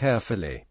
carefully.